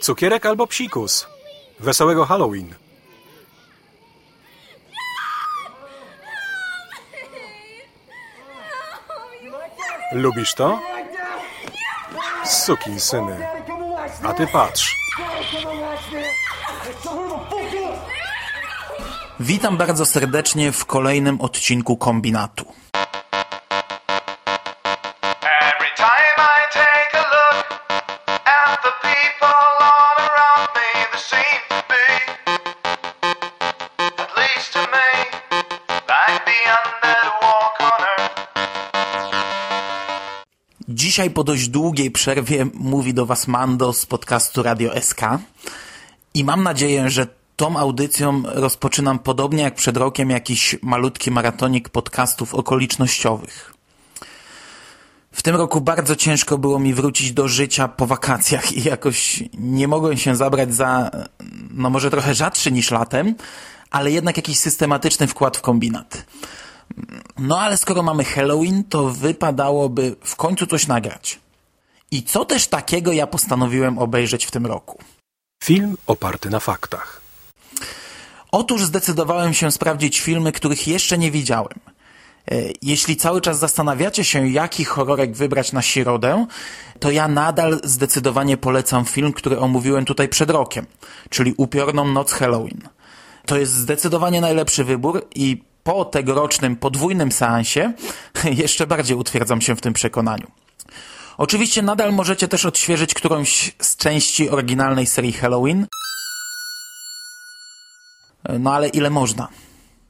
Cukierek albo psikus. Wesołego Halloween. Lubisz to? Sukin syny. A ty patrz. Witam bardzo serdecznie w kolejnym odcinku Kombinatu. Dzisiaj po dość długiej przerwie mówi do Was Mando z podcastu Radio SK i mam nadzieję, że tą audycją rozpoczynam podobnie jak przed rokiem jakiś malutki maratonik podcastów okolicznościowych. W tym roku bardzo ciężko było mi wrócić do życia po wakacjach i jakoś nie mogłem się zabrać za, no może trochę rzadszy niż latem, ale jednak jakiś systematyczny wkład w kombinat. No ale skoro mamy Halloween, to wypadałoby w końcu coś nagrać. I co też takiego ja postanowiłem obejrzeć w tym roku? Film oparty na faktach. Otóż zdecydowałem się sprawdzić filmy, których jeszcze nie widziałem. E, Jeśli cały czas zastanawiacie się, jaki horrorek wybrać na środę, to ja nadal zdecydowanie polecam film, który omówiłem tutaj przed rokiem, czyli Upiorną Noc Halloween. To jest zdecydowanie najlepszy wybór i po tegorocznym podwójnym seansie jeszcze bardziej utwierdzam się w tym przekonaniu. Oczywiście nadal możecie też odświeżyć którąś z części oryginalnej serii Halloween, no ale ile można?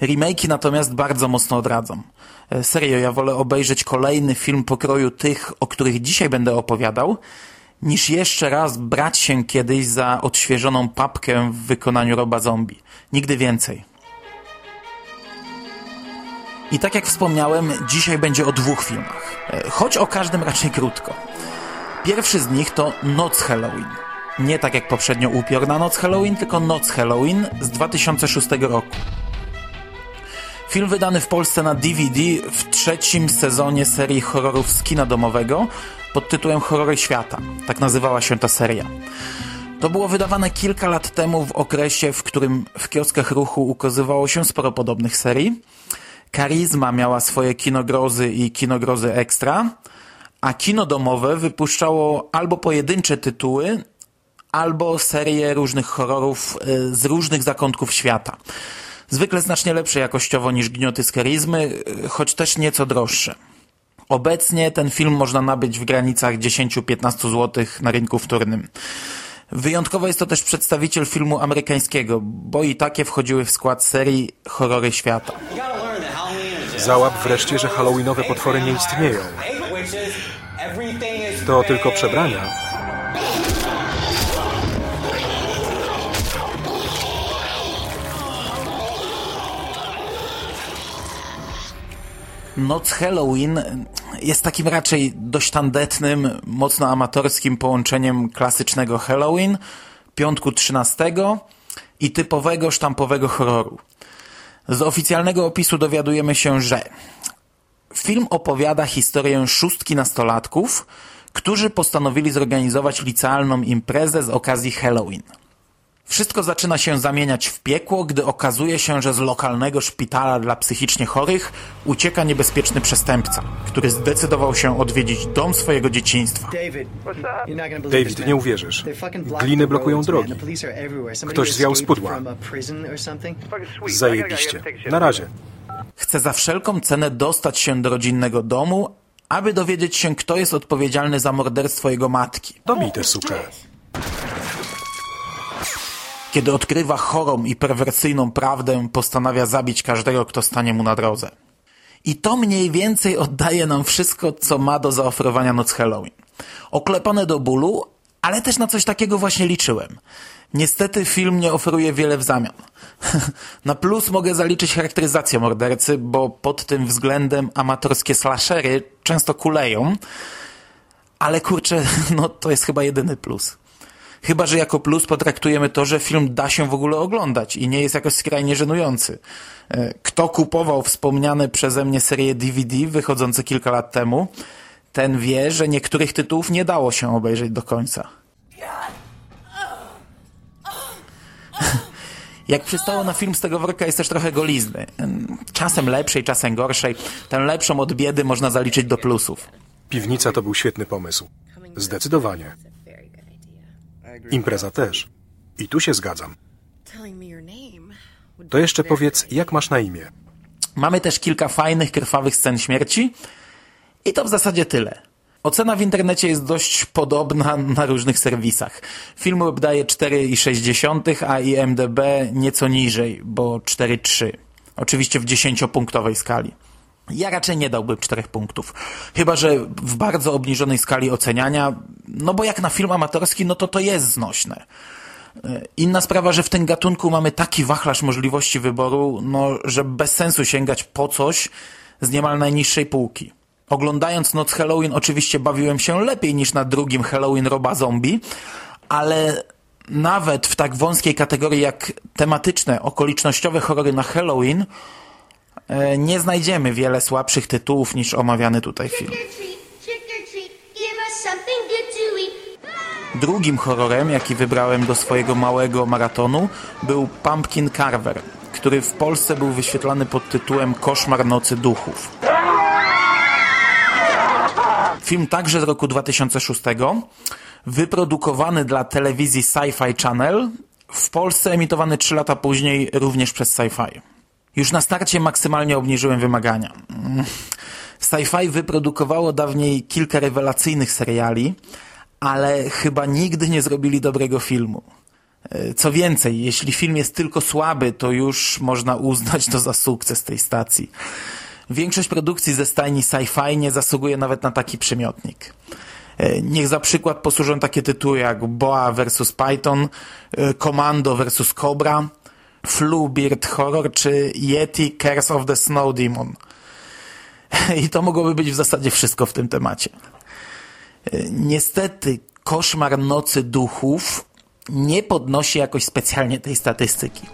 Remake'i natomiast bardzo mocno odradzam. E, Serio, ja wolę obejrzeć kolejny film pokroju tych, o których dzisiaj będę opowiadał, niż jeszcze raz brać się kiedyś za odświeżoną papkę w wykonaniu Roba Zombie. Nigdy więcej. I tak jak wspomniałem, dzisiaj będzie o dwóch filmach. E, Choć o każdym raczej krótko. Pierwszy z nich to Noc Halloween. Nie tak jak poprzednio Upiorna Noc Halloween, tylko Noc Halloween z 2006 roku. Film wydany w Polsce na DVD w trzecim sezonie serii horrorów z kina domowego pod tytułem Horrory Świata. Tak nazywała się ta seria. To było wydawane kilka lat temu w okresie, w którym w kioskach ruchu ukazywało się sporo podobnych serii. Karizma miała swoje kinogrozy i kinogrozy ekstra, a kino domowe wypuszczało albo pojedyncze tytuły, albo serię różnych horrorów y, z różnych zakątków świata. Zwykle znacznie lepsze jakościowo niż Gnioty z Karizmy, y, choć też nieco droższe. Obecnie ten film można nabyć w granicach 10-15 zł na rynku wtórnym. Wyjątkowo jest to też przedstawiciel filmu amerykańskiego, bo i takie wchodziły w skład serii Horrory Świata. Załap wreszcie, że halloweenowe potwory nie istnieją. To tylko przebrania. Noc Halloween jest takim raczej dość tandetnym, mocno amatorskim połączeniem klasycznego Halloween, piątku 13 i typowego sztampowego horroru. Z oficjalnego opisu dowiadujemy się, że film opowiada historię szóstki nastolatków, którzy postanowili zorganizować licealną imprezę z okazji Halloween. Wszystko zaczyna się zamieniać w piekło, gdy okazuje się, że z lokalnego szpitala dla psychicznie chorych ucieka niebezpieczny przestępca, który zdecydował się odwiedzić dom swojego dzieciństwa. David, nie uwierzysz. Gliny blokują drogi. Ktoś zwiał z pudła. Zajebiście. Na razie. Chce za wszelką cenę dostać się do rodzinnego domu, aby dowiedzieć się, kto jest odpowiedzialny za morderstwo jego matki. Dobij tę sukę. Kiedy odkrywa chorą i perwersyjną prawdę, postanawia zabić każdego, kto stanie mu na drodze. I to mniej więcej oddaje nam wszystko, co ma do zaoferowania Noc Halloween. Oklepane do bólu, ale też na coś takiego właśnie liczyłem. Niestety film nie oferuje wiele w zamian. Na plus mogę zaliczyć charakteryzację mordercy, bo pod tym względem amatorskie slashery często kuleją, ale kurczę, no to jest chyba jedyny plus. Chyba, że jako plus potraktujemy to, że film da się w ogóle oglądać i nie jest jakoś skrajnie żenujący. E, kto kupował wspomniane przeze mnie serię DVD wychodzące kilka lat temu, ten wie, że niektórych tytułów nie dało się obejrzeć do końca. Jak przystało na film z tego worka jest też trochę golizny. E, czasem lepszej, czasem gorszej. Tę lepszą od biedy można zaliczyć do plusów. Piwnica to był świetny pomysł. Zdecydowanie. Impreza też. I tu się zgadzam. To jeszcze powiedz, jak masz na imię? Mamy też kilka fajnych, krwawych scen śmierci. I to w zasadzie tyle. Ocena w internecie jest dość podobna na różnych serwisach. Film daje 4,6, a IMDB nieco niżej, bo 4,3. Oczywiście w 10-punktowej skali. Ja raczej nie dałbym 4 punktów. Chyba, że w bardzo obniżonej skali oceniania, no bo jak na film amatorski, no to to jest znośne. Inna sprawa, że w tym gatunku mamy taki wachlarz możliwości wyboru, no, że bez sensu sięgać po coś z niemal najniższej półki. Oglądając Noc Halloween oczywiście bawiłem się lepiej niż na drugim Halloween Roba Zombie, ale nawet w tak wąskiej kategorii jak tematyczne, okolicznościowe horrory na Halloween e, nie znajdziemy wiele słabszych tytułów niż omawiany tutaj film. Drugim horrorem, jaki wybrałem do swojego małego maratonu, był Pumpkin Carver, który w Polsce był wyświetlany pod tytułem Koszmar Nocy Duchów. Film także z roku 2006, wyprodukowany dla telewizji Sci-Fi Channel, w Polsce emitowany 3 lata później również przez Sci-Fi. Już na starcie maksymalnie obniżyłem wymagania. Sci-Fi wyprodukowało dawniej kilka rewelacyjnych seriali, ale chyba nigdy nie zrobili dobrego filmu. E, co więcej, jeśli film jest tylko słaby, to już można uznać to za sukces tej stacji. Większość produkcji ze stajni sci-fi nie zasługuje nawet na taki przymiotnik. E, niech za przykład posłużą takie tytuły jak Boa vs. Python, e, Commando vs. Cobra, Flu Beard Horror czy Yeti Curse of the Snow Demon. I to mogłoby być w zasadzie wszystko w tym temacie. E, niestety koszmar Nocy Duchów nie podnosi jakoś specjalnie tej statystyki.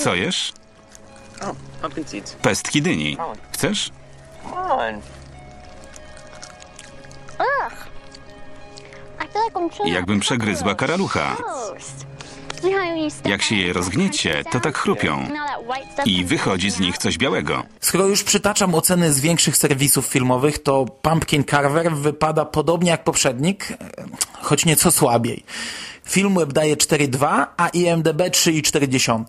Co jesz? Pestki dyni. Chcesz? Jakbym przegryzła karalucha. Jak się je rozgniecie, to tak chrupią. I wychodzi z nich coś białego. Skoro już przytaczam oceny z większych serwisów filmowych, to Pumpkin Carver wypada podobnie jak poprzednik, choć nieco słabiej. Film web daje 4,2, a IMDB 3,4.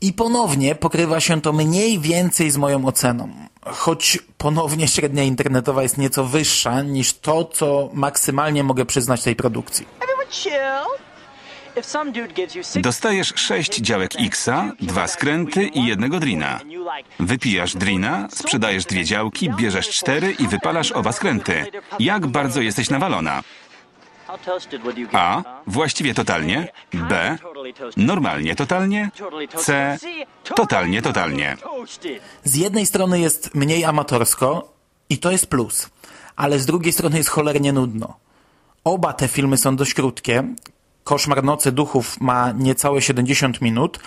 I ponownie pokrywa się to mniej więcej z moją oceną. Choć ponownie średnia internetowa jest nieco wyższa niż to, co maksymalnie mogę przyznać tej produkcji. Dostajesz sześć działek Xa, dwa skręty i jednego drina. Wypijasz drina, sprzedajesz dwie działki, bierzesz cztery i wypalasz oba skręty. Jak bardzo jesteś nawalona? A. Właściwie totalnie. B. Normalnie totalnie. C. Totalnie totalnie. Z jednej strony jest mniej amatorsko i to jest plus, ale z drugiej strony jest cholernie nudno. Oba te filmy są dość krótkie. Koszmar Nocy Duchów ma niecałe 70 minut,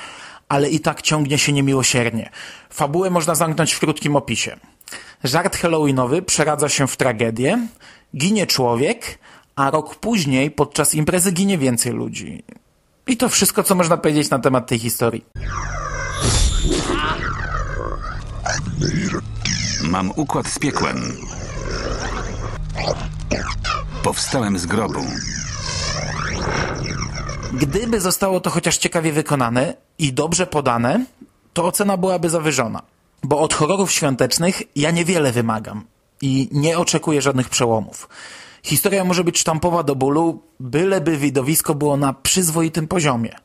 ale i tak ciągnie się niemiłosiernie. Fabułę można zamknąć w krótkim opisie. Żart halloweenowy przeradza się w tragedię, ginie człowiek, a rok później podczas imprezy ginie więcej ludzi. I to wszystko, co można powiedzieć na temat tej historii. Mam układ z piekłem. Powstałem z grobu. Gdyby zostało to chociaż ciekawie wykonane i dobrze podane, to ocena byłaby zawyżona. Bo od horrorów świątecznych ja niewiele wymagam i nie oczekuję żadnych przełomów. Historia może być sztampowa do bólu, byleby widowisko było na przyzwoitym poziomie.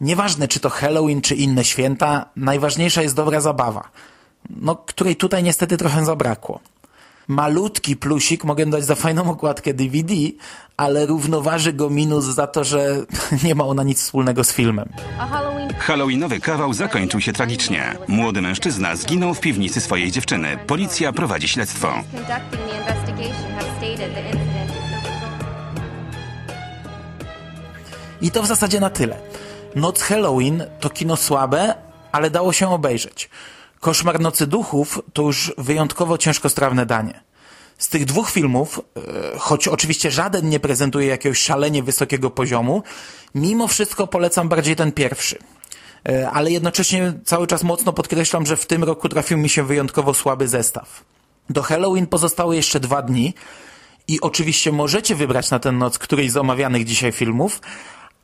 Nieważne, czy to Halloween, czy inne święta, najważniejsza jest dobra zabawa, no, której tutaj niestety trochę zabrakło. Malutki plusik mogę dać za fajną okładkę DVD, ale równoważy go minus za to, że nie ma ona nic wspólnego z filmem. Halloweenowy kawał zakończył się tragicznie. Młody mężczyzna zginął w piwnicy swojej dziewczyny. Policja prowadzi śledztwo. I to w zasadzie na tyle. Noc Halloween to kino słabe, ale dało się obejrzeć. Koszmar Nocy Duchów to już wyjątkowo ciężkostrawne danie. Z tych dwóch filmów, e, choć oczywiście żaden nie prezentuje jakiegoś szalenie wysokiego poziomu, mimo wszystko polecam bardziej ten pierwszy. E, ale jednocześnie cały czas mocno podkreślam, że w tym roku trafił mi się wyjątkowo słaby zestaw. Do Halloween pozostały jeszcze dwa dni i oczywiście możecie wybrać na tę noc któryś z omawianych dzisiaj filmów,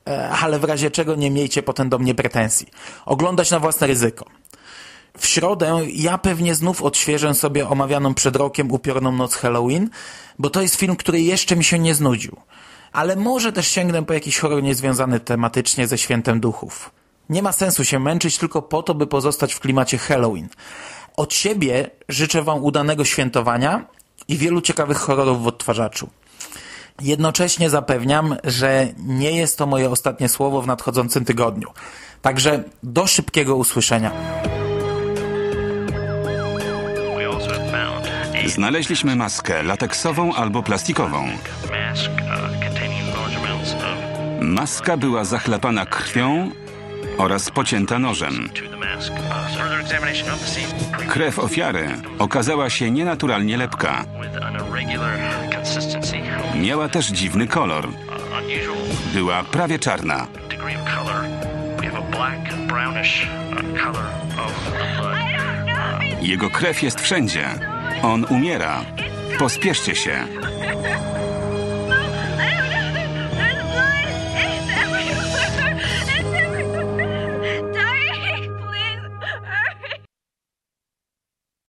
e, ale w razie czego nie miejcie potem do mnie pretensji. Oglądać na własne ryzyko. W środę ja pewnie znów odświeżę sobie omawianą przed rokiem upiorną noc Halloween, bo to jest film, który jeszcze mi się nie znudził. Ale może też sięgnę po jakiś horror niezwiązany tematycznie ze Świętem Duchów. Nie ma sensu się męczyć tylko po to, by pozostać w klimacie Halloween. Od siebie życzę Wam udanego świętowania i wielu ciekawych horrorów w odtwarzaczu. Jednocześnie zapewniam, że nie jest to moje ostatnie słowo w nadchodzącym tygodniu. Także do szybkiego usłyszenia. Znaleźliśmy maskę lateksową albo plastikową. Maska była zachlapana krwią oraz pocięta nożem. Krew ofiary okazała się nienaturalnie lepka. Miała też dziwny kolor. Była prawie czarna. Jego krew jest wszędzie. On umiera. Pospieszcie się.